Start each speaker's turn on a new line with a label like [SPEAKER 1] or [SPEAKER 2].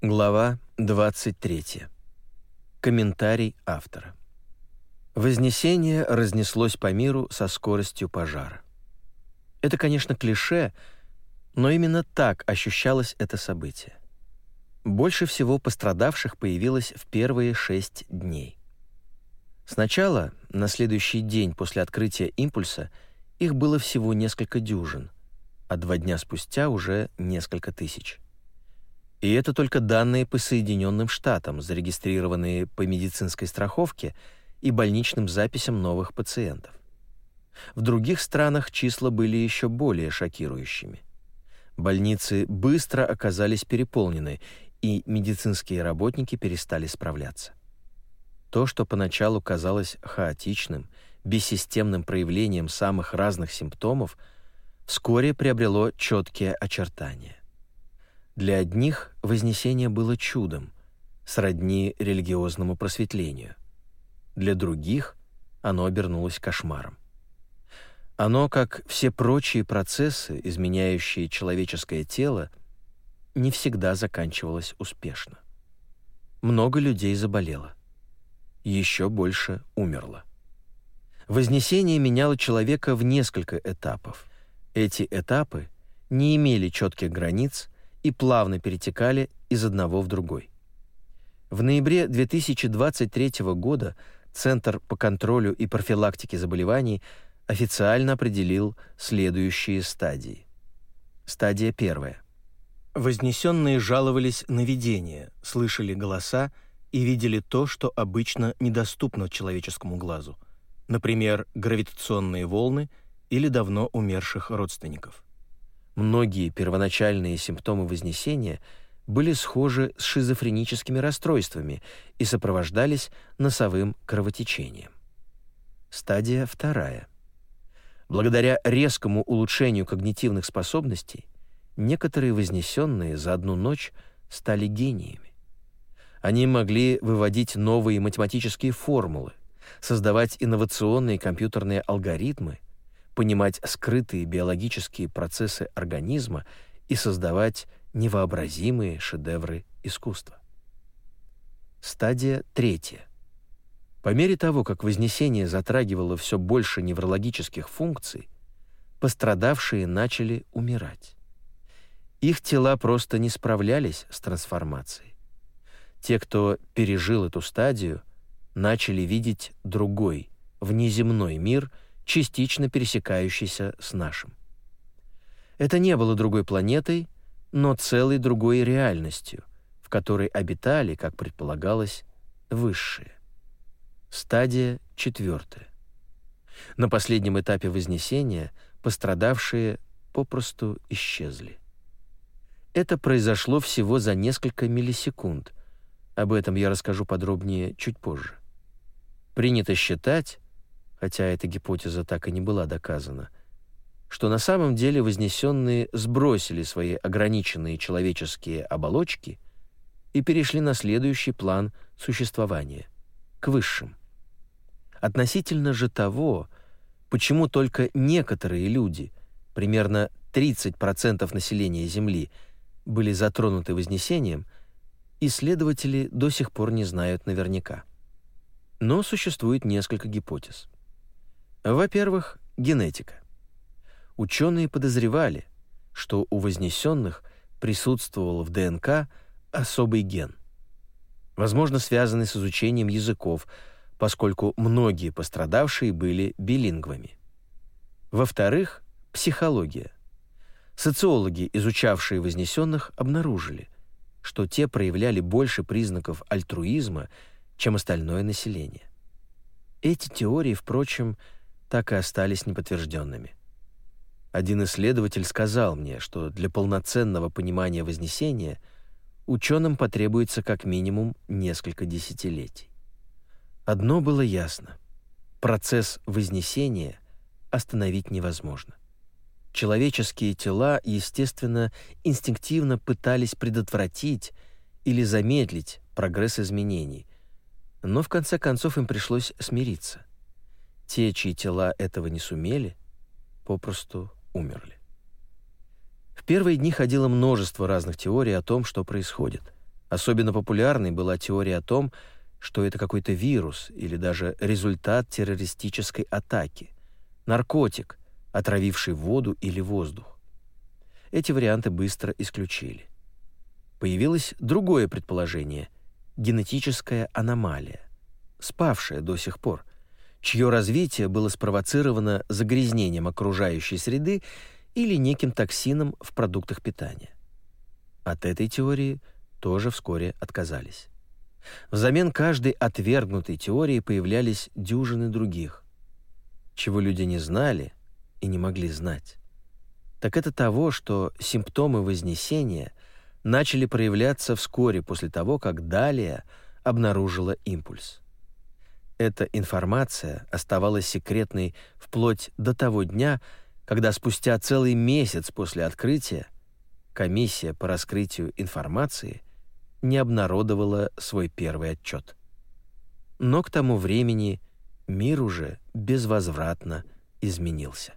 [SPEAKER 1] Глава 23. Комментарий автора. Вознесение разнеслось по миру со скоростью пожара. Это, конечно, клише, но именно так ощущалось это событие. Больше всего пострадавших появилось в первые шесть дней. Сначала, на следующий день после открытия импульса, их было всего несколько дюжин, а два дня спустя уже несколько тысяч. И это только данные по Соединенным Штатам, зарегистрированные по медицинской страховке и больничным записям новых пациентов. В других странах числа были еще более шокирующими. Больницы быстро оказались переполнены, и медицинские работники перестали справляться. То, что поначалу казалось хаотичным, бессистемным проявлением самых разных симптомов, вскоре приобрело четкие очертания. Для одних Вознесение было чудом, сродни религиозному просветлению. Для других оно обернулось кошмаром. Оно, как все прочие процессы, изменяющие человеческое тело, не всегда заканчивалось успешно. Много людей заболело. Еще больше умерло. Вознесение меняло человека в несколько этапов. Эти этапы не имели четких границ и плавно перетекали из одного в другой. В ноябре 2023 года Центр по контролю и профилактике заболеваний официально определил следующие стадии. Стадия первая. Вознесенные жаловались на видение, слышали голоса и видели то, что обычно недоступно человеческому глазу, например, гравитационные волны или давно умерших родственников. Многие первоначальные симптомы Вознесения были схожи с шизофреническими расстройствами и сопровождались носовым кровотечением. Стадия вторая. Благодаря резкому улучшению когнитивных способностей некоторые вознесенные за одну ночь стали гениями. Они могли выводить новые математические формулы, создавать инновационные компьютерные алгоритмы понимать скрытые биологические процессы организма и создавать невообразимые шедевры искусства. Стадия третья. По мере того, как вознесение затрагивало все больше неврологических функций, пострадавшие начали умирать. Их тела просто не справлялись с трансформацией. Те, кто пережил эту стадию, начали видеть другой, внеземной мир — частично пересекающийся с нашим. Это не было другой планетой, но целой другой реальностью, в которой обитали, как предполагалось, высшие. Стадия четвертая. На последнем этапе Вознесения пострадавшие попросту исчезли. Это произошло всего за несколько миллисекунд. Об этом я расскажу подробнее чуть позже. Принято считать, хотя эта гипотеза так и не была доказана, что на самом деле вознесенные сбросили свои ограниченные человеческие оболочки и перешли на следующий план существования — к высшим. Относительно же того, почему только некоторые люди, примерно 30% населения Земли, были затронуты вознесением, исследователи до сих пор не знают наверняка. Но существует несколько гипотез. Во-первых, генетика. Ученые подозревали, что у вознесенных присутствовал в ДНК особый ген, возможно, связанный с изучением языков, поскольку многие пострадавшие были билингвами. Во-вторых, психология. Социологи, изучавшие вознесенных, обнаружили, что те проявляли больше признаков альтруизма, чем остальное население. Эти теории, впрочем, так и остались неподтвержденными. Один исследователь сказал мне, что для полноценного понимания Вознесения ученым потребуется как минимум несколько десятилетий. Одно было ясно — процесс Вознесения остановить невозможно. Человеческие тела, естественно, инстинктивно пытались предотвратить или замедлить прогресс изменений, но в конце концов им пришлось смириться. Те, чьи тела этого не сумели, попросту умерли. В первые дни ходило множество разных теорий о том, что происходит. Особенно популярной была теория о том, что это какой-то вирус или даже результат террористической атаки, наркотик, отравивший воду или воздух. Эти варианты быстро исключили. Появилось другое предположение — генетическая аномалия, спавшая до сих пор, чье развитие было спровоцировано загрязнением окружающей среды или неким токсином в продуктах питания. От этой теории тоже вскоре отказались. Взамен каждой отвергнутой теории появлялись дюжины других. Чего люди не знали и не могли знать, так это того, что симптомы Вознесения начали проявляться вскоре после того, как Далия обнаружила импульс. Эта информация оставалась секретной вплоть до того дня, когда спустя целый месяц после открытия комиссия по раскрытию информации не обнародовала свой первый отчет. Но к тому времени мир уже безвозвратно изменился.